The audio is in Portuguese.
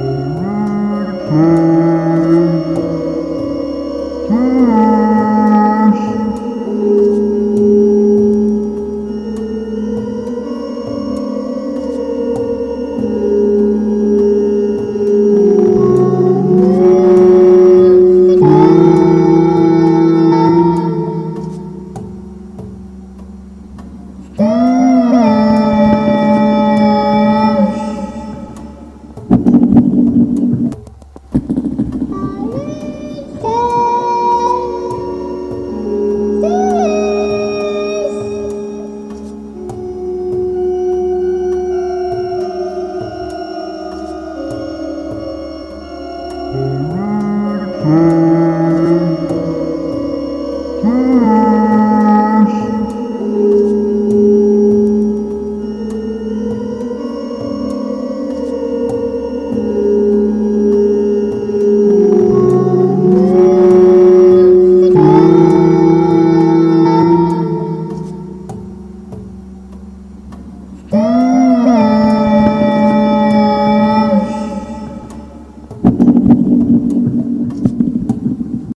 Mm-hmm. Hum.